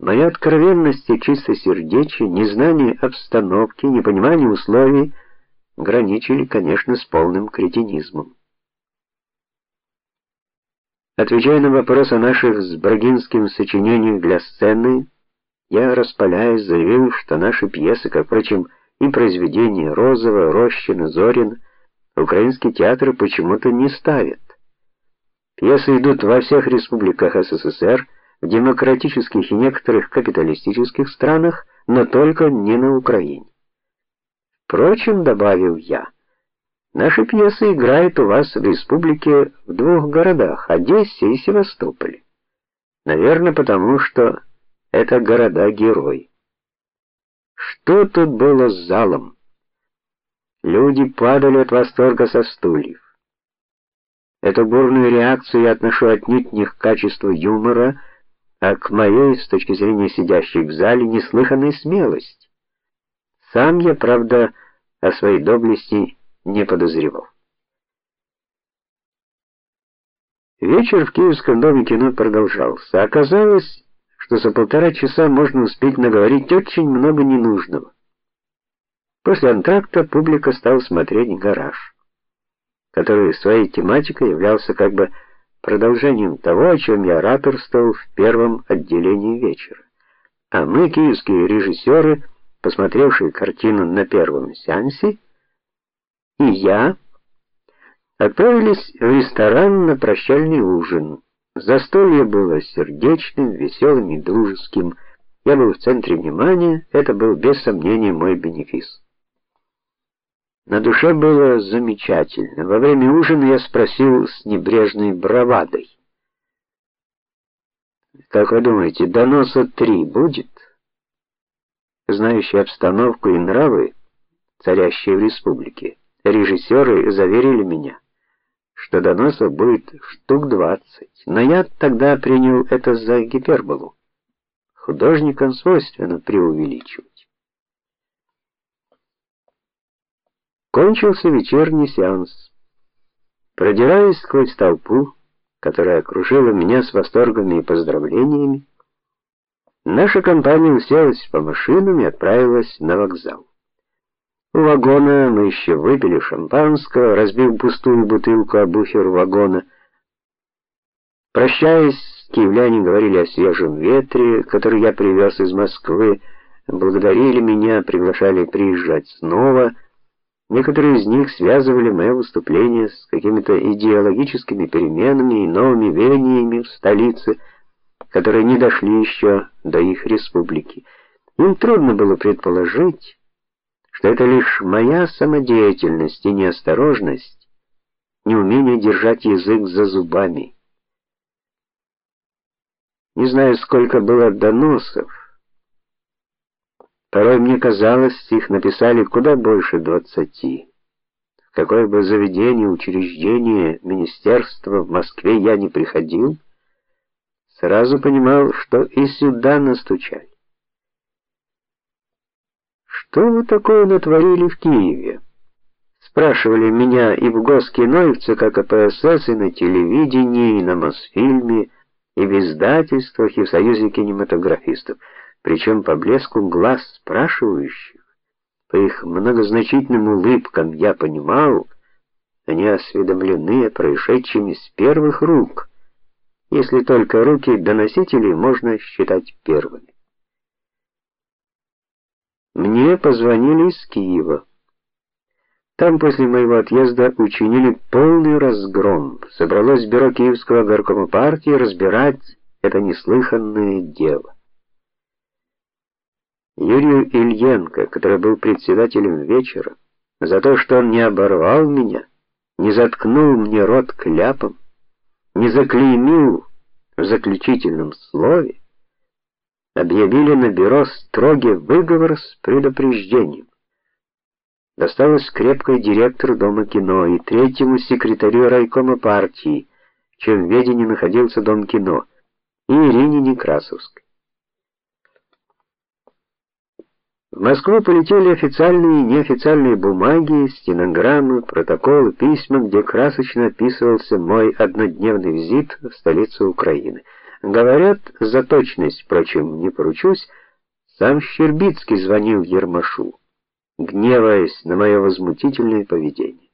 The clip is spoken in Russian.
Моя откровенность и чистосердечие, незнание обстановки, непонимание условий граничили, конечно, с полным кретинизмом. Отвечая на вопрос о наших с Брагинским сочинениях для сцены, я, распаляясь, заявил, что наши пьесы, как, впрочем, и произведения Розова, Рощина, Зорин, украинский театр почему-то не ставят. Пьесы идут во всех республиках СССР, в демократических и некоторых капиталистических странах, но только не на Украине. Впрочем, добавил я, наши пьесы играют у вас в республике в двух городах, Одессе и Севастополе. Наверное, потому что это города-герои. Что тут было с залом? Люди падали от восторга со стульев. Эту бурную реакцию я отношу отнюдь не к качеству юмора, а к моей, с точки зрения сидящих в зале, неслыханной смелости. Сам я, правда, о своей доблести не подозревал. Вечер в Киевском доме кино продолжался. Оказалось, что за полтора часа можно успеть наговорить очень много ненужного. После антракта публика стала смотреть гараж, который своей тематикой являлся как бы продолжением того, о чем я ораторствовал в первом отделении вечера. А мы, киевские режиссеры, посмотревшие картину на первом сеансе, и я отправились в ресторан на прощальный ужин. Застолье было сердечным, веселым и дружеским. Я был в центре внимания, это был без сомнения мой бенефис. На душе было замечательно. Во время ужина я спросил с небрежной бравадой: "Как вы думаете, доноса три будет?" Знающие обстановку и нравы, царящие в республике, режиссеры заверили меня, что доносов будет штук двадцать. Но я тогда принял это за гиперболу. Художникам свойственно преувеличивать. Кончился вечерний сеанс. Продираясь сквозь толпу, которая окружила меня с восторгами и поздравлениями, наша компания уселась по машинам и отправилась на вокзал. У вагона мы еще выпили шампанского, разбив пустую бутылку о буфер вагона. Прощаясь, киевляне говорили о свежем ветре, который я привез из Москвы, благодарили меня, приглашали приезжать снова. Некоторые из них связывали мое выступление с какими-то идеологическими переменами и новыми веяниями в столице, которые не дошли еще до их республики. Им трудно было предположить, что это лишь моя самодеятельность и неосторожность, неумение держать язык за зубами. Не знаю, сколько было доносов, Порой мне казалось, их написали куда больше двадцати. В какое бы заведение, учреждение, министерство в Москве я не приходил, сразу понимал, что и сюда настучали. Что вы такое натворили в Киеве? спрашивали меня и в Госкино, и в ЦК КПСС, и на телевидении, и на Мосфильме, и в издательствах, и в Союзе кинематографистов причем по блеску глаз спрашивающих, по их многозначительным улыбкам я понимал, они осведомлены о происшедшем из первых рук, если только руки доносителей можно считать первыми. Мне позвонили из Киева. Там после моего отъезда учинили полный разгром. Собралось бюро Киевского горкома партии разбирать это неслыханное дело. Юрию Ильенко, который был председателем вечера, за то, что он не оборвал меня, не заткнул мне рот кляпом, не заклеймил в заключительном слове, объявили на бюро строгий выговор с предупреждением. Досталось крепкой директору Дома кино и третьему секретарю райкома партии, чем в ведении находился Дом кино, и Ирине Некрасовской. В Москву полетели официальные и неофициальные бумаги, стенограммы, протоколы, письма, где красочно описывался мой однодневный визит в столицу Украины. Говорят, за точность, впрочем, не поручусь, сам Щербицкий звонил Ермашу, гневаясь на мое возмутительное поведение.